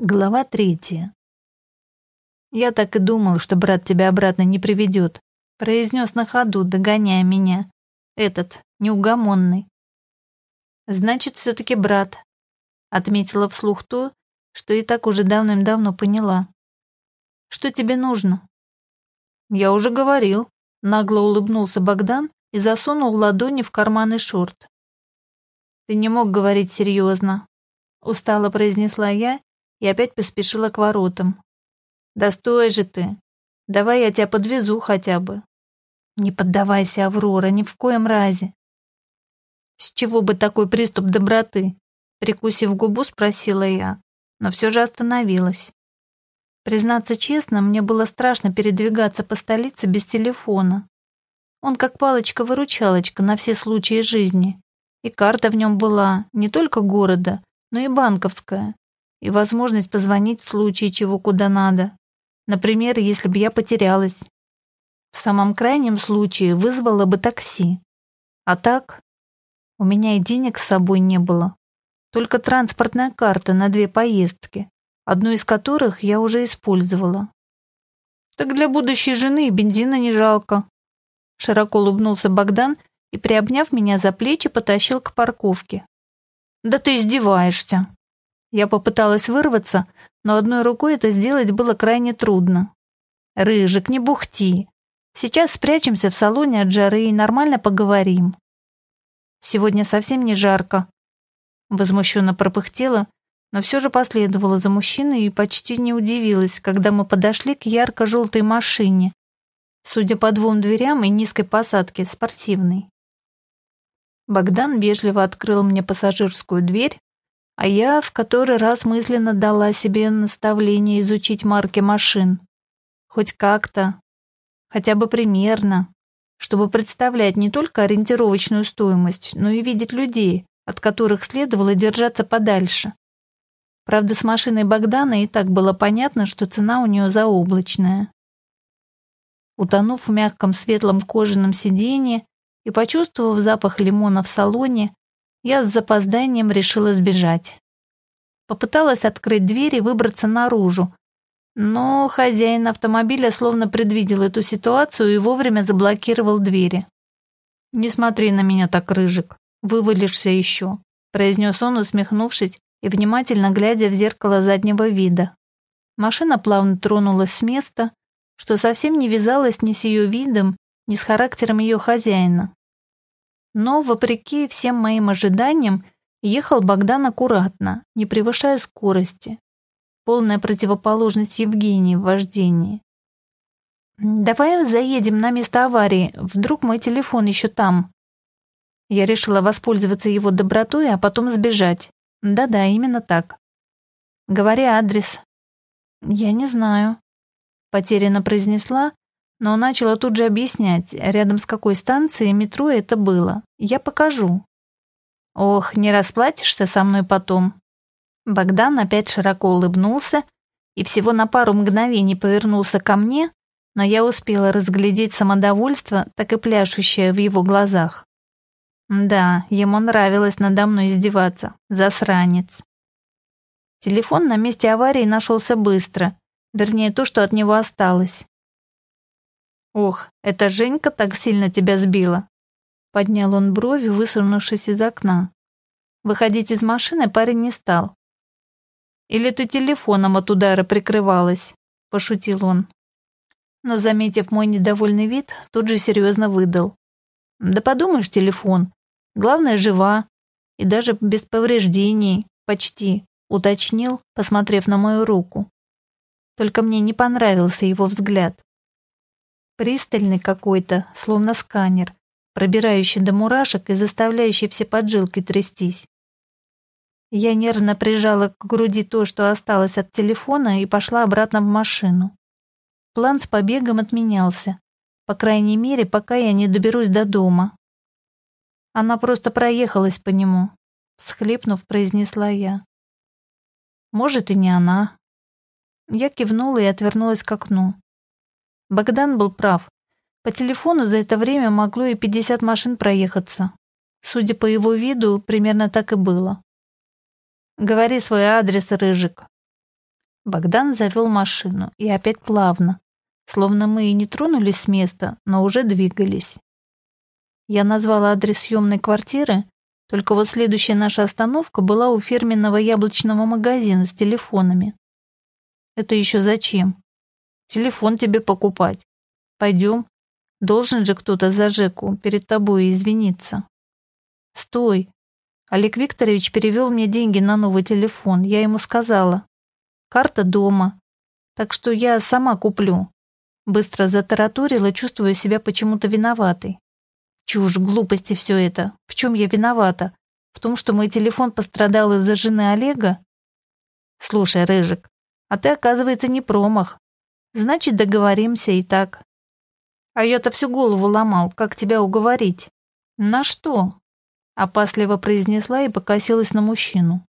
Глава третья. «Я так и думал, что брат тебя обратно не приведет», произнес на ходу, догоняя меня. Этот, неугомонный. «Значит, все-таки брат», отметила вслух то, что и так уже давным-давно поняла. «Что тебе нужно?» «Я уже говорил», нагло улыбнулся Богдан и засунул ладони в карманы шорт. «Ты не мог говорить серьезно», устало произнесла я и опять поспешила к воротам. «Да стой же ты! Давай я тебя подвезу хотя бы!» «Не поддавайся, Аврора, ни в коем разе!» «С чего бы такой приступ доброты?» Прикусив губу, спросила я, но все же остановилась. Признаться честно, мне было страшно передвигаться по столице без телефона. Он как палочка-выручалочка на все случаи жизни. И карта в нем была не только города, но и банковская и возможность позвонить в случае чего куда надо. Например, если бы я потерялась. В самом крайнем случае вызвала бы такси. А так, у меня и денег с собой не было. Только транспортная карта на две поездки, одну из которых я уже использовала. Так для будущей жены бензина не жалко. Широко улыбнулся Богдан и, приобняв меня за плечи, потащил к парковке. Да ты издеваешься. Я попыталась вырваться, но одной рукой это сделать было крайне трудно. «Рыжик, не бухти. Сейчас спрячемся в салоне от жары и нормально поговорим». «Сегодня совсем не жарко», — возмущенно пропыхтела, но все же последовала за мужчиной и почти не удивилась, когда мы подошли к ярко-желтой машине, судя по двум дверям и низкой посадке, спортивной. Богдан вежливо открыл мне пассажирскую дверь, а я в который раз мысленно дала себе наставление изучить марки машин. Хоть как-то, хотя бы примерно, чтобы представлять не только ориентировочную стоимость, но и видеть людей, от которых следовало держаться подальше. Правда, с машиной Богдана и так было понятно, что цена у нее заоблачная. Утонув в мягком светлом кожаном сиденье и почувствовав запах лимона в салоне, я с запозданием решила сбежать. Попыталась открыть дверь и выбраться наружу, но хозяин автомобиля словно предвидел эту ситуацию и вовремя заблокировал двери. «Не смотри на меня так, Рыжик, вывалишься еще», произнес он, усмехнувшись и внимательно глядя в зеркало заднего вида. Машина плавно тронулась с места, что совсем не вязалось ни с ее видом, ни с характером ее хозяина. Но, вопреки всем моим ожиданиям, ехал Богдан аккуратно, не превышая скорости. Полная противоположность Евгении в вождении. «Давай заедем на место аварии, вдруг мой телефон еще там». Я решила воспользоваться его добротой, а потом сбежать. Да-да, именно так. Говори адрес. Я не знаю. Потерянно произнесла, но начала тут же объяснять, рядом с какой станцией метро это было. Я покажу. Ох, не расплатишься со мной потом. Богдан опять широко улыбнулся и всего на пару мгновений повернулся ко мне, но я успела разглядеть самодовольство, так и пляшущее в его глазах. Да, ему нравилось надо мной издеваться, засранец. Телефон на месте аварии нашелся быстро, вернее, то, что от него осталось. «Ох, это Женька так сильно тебя сбила!» Поднял он брови, высунувшись из окна. Выходить из машины парень не стал. «Или ты телефоном от удара прикрывалась?» – пошутил он. Но, заметив мой недовольный вид, тут же серьезно выдал. «Да подумаешь, телефон. Главное, жива. И даже без повреждений. Почти», – уточнил, посмотрев на мою руку. Только мне не понравился его взгляд. Пристальный какой-то, словно сканер, пробирающий до мурашек и заставляющий все поджилки трястись. Я нервно прижала к груди то, что осталось от телефона, и пошла обратно в машину. План с побегом отменялся. По крайней мере, пока я не доберусь до дома. Она просто проехалась по нему, всхлипнув, произнесла я. Может, и не она. Я кивнула и отвернулась к окну. Богдан был прав. По телефону за это время могло и 50 машин проехаться. Судя по его виду, примерно так и было. «Говори свой адрес, Рыжик». Богдан завел машину, и опять плавно, словно мы и не тронулись с места, но уже двигались. Я назвала адрес съемной квартиры, только вот следующая наша остановка была у фирменного яблочного магазина с телефонами. Это еще зачем? Телефон тебе покупать. Пойдем. Должен же кто-то за Жеку перед тобой извиниться. Стой. Олег Викторович перевел мне деньги на новый телефон. Я ему сказала. Карта дома. Так что я сама куплю. Быстро затараторила, чувствуя себя почему-то виноватой. Чушь, глупости все это. В чем я виновата? В том, что мой телефон пострадал из-за жены Олега? Слушай, Рыжик, а ты, оказывается, не промах. Значит, договоримся и так. А я-то всю голову ломал, как тебя уговорить. На что? Опасливо произнесла и покосилась на мужчину.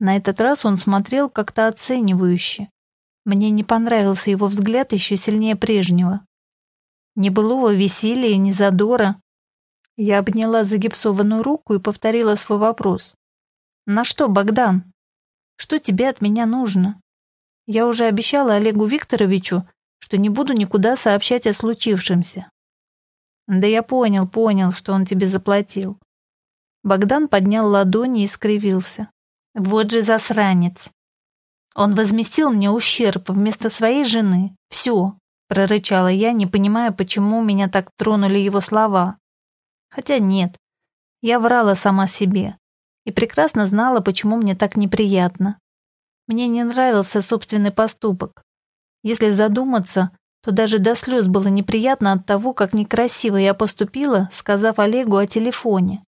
На этот раз он смотрел как-то оценивающе. Мне не понравился его взгляд еще сильнее прежнего. Ни былого веселья, ни задора. Я обняла загипсованную руку и повторила свой вопрос. «На что, Богдан? Что тебе от меня нужно?» Я уже обещала Олегу Викторовичу, что не буду никуда сообщать о случившемся. Да я понял, понял, что он тебе заплатил. Богдан поднял ладони и скривился. Вот же засранец. Он возместил мне ущерб вместо своей жены. Все, прорычала я, не понимая, почему меня так тронули его слова. Хотя нет, я врала сама себе и прекрасно знала, почему мне так неприятно. Мне не нравился собственный поступок. Если задуматься, то даже до слез было неприятно от того, как некрасиво я поступила, сказав Олегу о телефоне.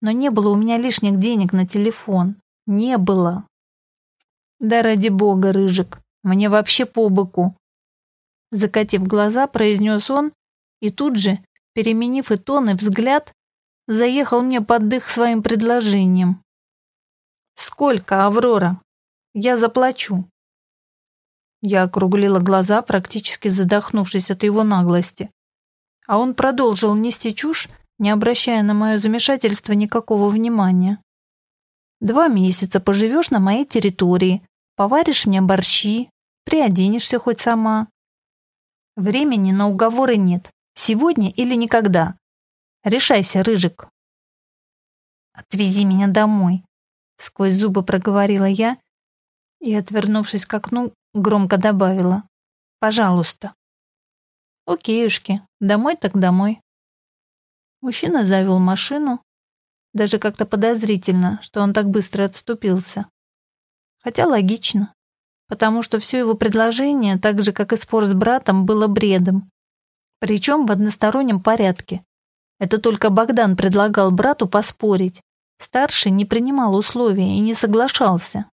Но не было у меня лишних денег на телефон. Не было. Да ради бога, Рыжик, мне вообще по боку. Закатив глаза, произнес он, и тут же, переменив и тон, и взгляд, заехал мне под дых своим предложением. «Сколько, Аврора?» Я заплачу». Я округлила глаза, практически задохнувшись от его наглости. А он продолжил нести чушь, не обращая на мое замешательство никакого внимания. «Два месяца поживешь на моей территории, поваришь мне борщи, приоденешься хоть сама. Времени на уговоры нет. Сегодня или никогда. Решайся, Рыжик». «Отвези меня домой», — сквозь зубы проговорила я, и, отвернувшись к окну, громко добавила «Пожалуйста». «Окейушки, домой так домой». Мужчина завел машину, даже как-то подозрительно, что он так быстро отступился. Хотя логично, потому что все его предложение, так же, как и спор с братом, было бредом. Причем в одностороннем порядке. Это только Богдан предлагал брату поспорить. Старший не принимал условия и не соглашался.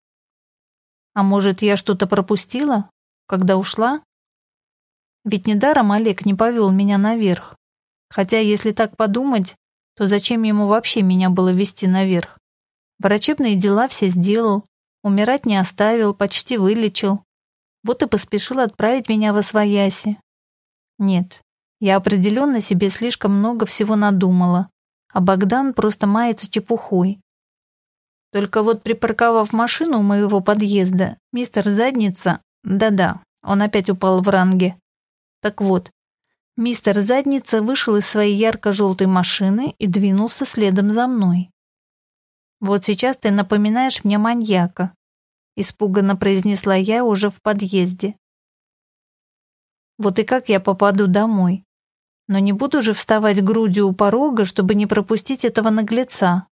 А может, я что-то пропустила, когда ушла? Ведь недаром Олег не повел меня наверх. Хотя, если так подумать, то зачем ему вообще меня было вести наверх? Врачебные дела все сделал, умирать не оставил, почти вылечил. Вот и поспешил отправить меня во свояси. Нет, я определенно себе слишком много всего надумала, а Богдан просто мается чепухой. Только вот припарковав машину у моего подъезда, мистер Задница... Да-да, он опять упал в ранге. Так вот, мистер Задница вышел из своей ярко-желтой машины и двинулся следом за мной. «Вот сейчас ты напоминаешь мне маньяка», — испуганно произнесла я уже в подъезде. «Вот и как я попаду домой? Но не буду же вставать грудью у порога, чтобы не пропустить этого наглеца».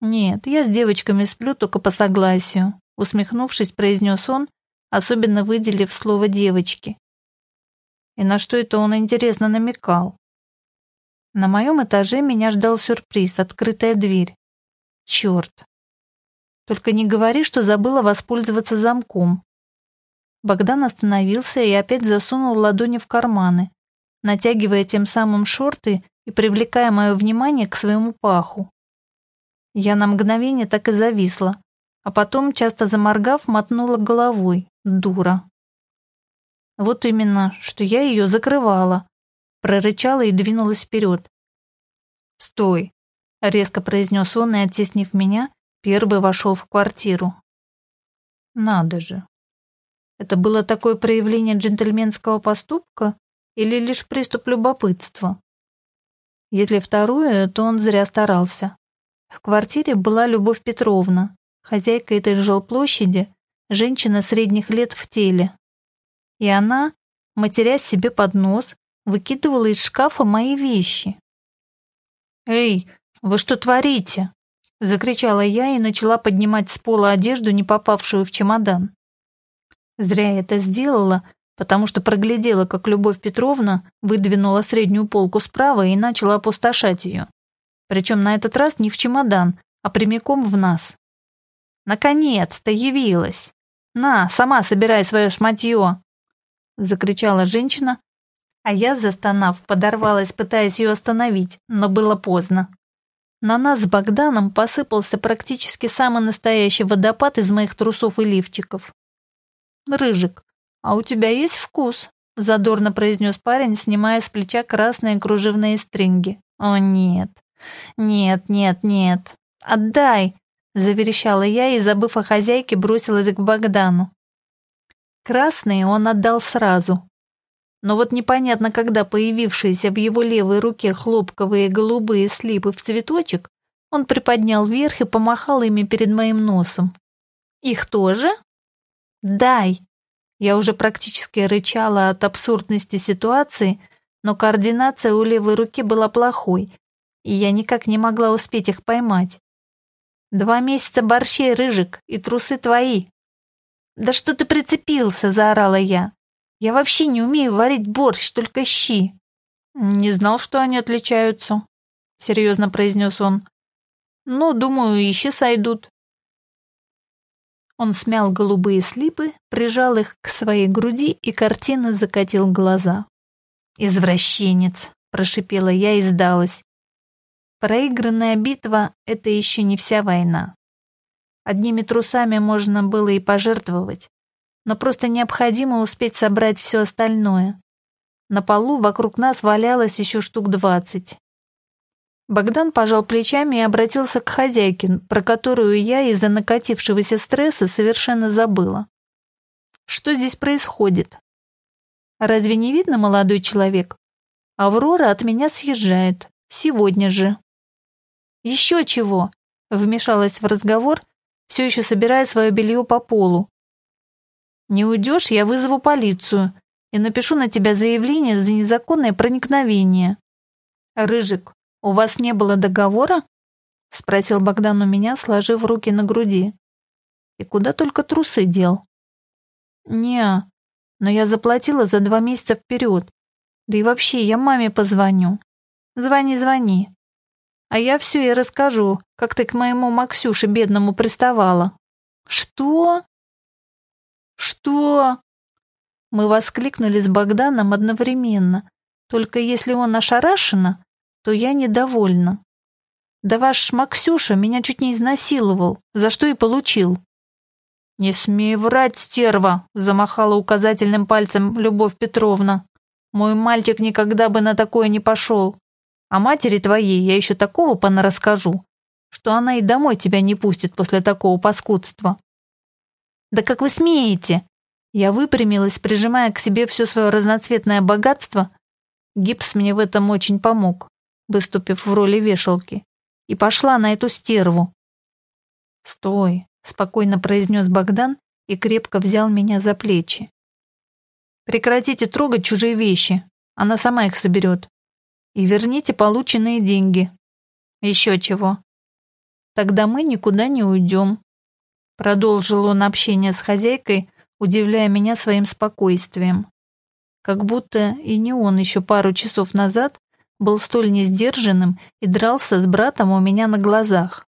«Нет, я с девочками сплю только по согласию», усмехнувшись, произнес он, особенно выделив слово «девочки». И на что это он, интересно, намекал? На моем этаже меня ждал сюрприз, открытая дверь. Черт. Только не говори, что забыла воспользоваться замком. Богдан остановился и опять засунул ладони в карманы, натягивая тем самым шорты и привлекая мое внимание к своему паху. Я на мгновение так и зависла, а потом, часто заморгав, мотнула головой. Дура. Вот именно, что я ее закрывала. Прорычала и двинулась вперед. «Стой!» — резко произнес он и, оттеснив меня, первый вошел в квартиру. Надо же. Это было такое проявление джентльменского поступка или лишь приступ любопытства? Если второе, то он зря старался. В квартире была Любовь Петровна, хозяйка этой жилплощади, женщина средних лет в теле. И она, матерясь себе под нос, выкидывала из шкафа мои вещи. «Эй, вы что творите?» — закричала я и начала поднимать с пола одежду, не попавшую в чемодан. Зря я это сделала, потому что проглядела, как Любовь Петровна выдвинула среднюю полку справа и начала опустошать ее. Причем на этот раз не в чемодан, а прямиком в нас. «Наконец-то явилась! На, сама собирай свое шматье!» Закричала женщина, а я, застонав, подорвалась, пытаясь ее остановить, но было поздно. На нас с Богданом посыпался практически самый настоящий водопад из моих трусов и лифчиков. «Рыжик, а у тебя есть вкус?» — задорно произнес парень, снимая с плеча красные кружевные стринги. «О, нет! Нет, нет, нет! Отдай!» — заверещала я и, забыв о хозяйке, бросилась к Богдану. Красные он отдал сразу. Но вот непонятно, когда появившиеся в его левой руке хлопковые голубые слипы в цветочек, он приподнял вверх и помахал ими перед моим носом. «Их тоже?» «Дай!» Я уже практически рычала от абсурдности ситуации, но координация у левой руки была плохой, и я никак не могла успеть их поймать. «Два месяца борщей, Рыжик, и трусы твои!» «Да что ты прицепился?» — заорала я. «Я вообще не умею варить борщ, только щи». «Не знал, что они отличаются», — серьезно произнес он. «Ну, думаю, и щи сойдут». Он смял голубые слипы, прижал их к своей груди и картина закатил глаза. «Извращенец!» — прошипела я и сдалась. Проигранная битва — это еще не вся война. Одними трусами можно было и пожертвовать, но просто необходимо успеть собрать все остальное. На полу вокруг нас валялось еще штук двадцать. Богдан пожал плечами и обратился к хозяйке, про которую я из-за накатившегося стресса совершенно забыла. Что здесь происходит? Разве не видно, молодой человек? Аврора от меня съезжает. Сегодня же. Еще чего? Вмешалась в разговор все еще собирая свое белье по полу. «Не уйдешь, я вызову полицию и напишу на тебя заявление за незаконное проникновение». «Рыжик, у вас не было договора?» — спросил Богдан у меня, сложив руки на груди. «И куда только трусы дел?» «Не, но я заплатила за два месяца вперед. Да и вообще, я маме позвоню. Звони, звони. А я все и расскажу, как ты к моему Максюше бедному приставала. Что? Что? Мы воскликнули с Богданом одновременно. Только если он ошарашена, то я недовольна. Да ваш Максюша меня чуть не изнасиловал, за что и получил. «Не смей врать, стерва!» — замахала указательным пальцем Любовь Петровна. «Мой мальчик никогда бы на такое не пошел. А матери твоей я еще такого понарасскажу, что она и домой тебя не пустит после такого паскудства. Да как вы смеете? Я выпрямилась, прижимая к себе все свое разноцветное богатство. Гипс мне в этом очень помог, выступив в роли вешалки, и пошла на эту стерву. «Стой», — спокойно произнес Богдан и крепко взял меня за плечи. «Прекратите трогать чужие вещи, она сама их соберет и верните полученные деньги. Еще чего. Тогда мы никуда не уйдем. Продолжил он общение с хозяйкой, удивляя меня своим спокойствием. Как будто и не он еще пару часов назад был столь несдержанным и дрался с братом у меня на глазах.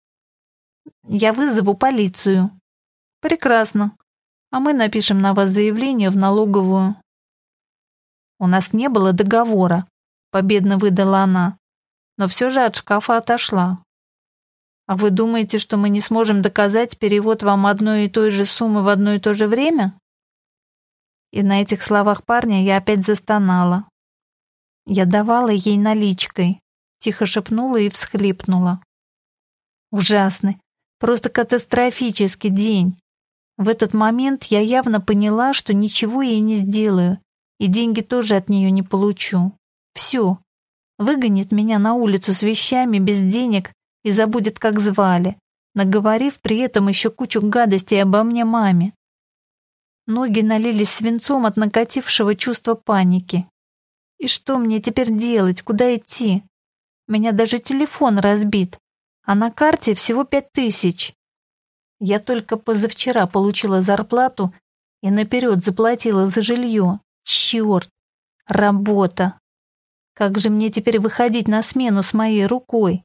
Я вызову полицию. Прекрасно. А мы напишем на вас заявление в налоговую. У нас не было договора, победно выдала она, но все же от шкафа отошла. А вы думаете, что мы не сможем доказать перевод вам одной и той же суммы в одно и то же время? И на этих словах парня я опять застонала. Я давала ей наличкой, тихо шепнула и всхлипнула. Ужасный, просто катастрофический день. В этот момент я явно поняла, что ничего ей не сделаю, и деньги тоже от нее не получу. Все. Выгонит меня на улицу с вещами, без денег и забудет, как звали, наговорив при этом еще кучу гадостей обо мне маме. Ноги налились свинцом от накатившего чувства паники. И что мне теперь делать, куда идти? Меня даже телефон разбит, а на карте всего пять тысяч. Я только позавчера получила зарплату и наперед заплатила за жилье. Черт! Работа! Как же мне теперь выходить на смену с моей рукой?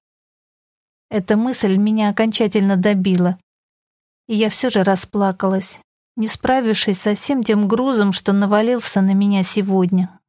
Эта мысль меня окончательно добила. И я все же расплакалась, не справившись со всем тем грузом, что навалился на меня сегодня.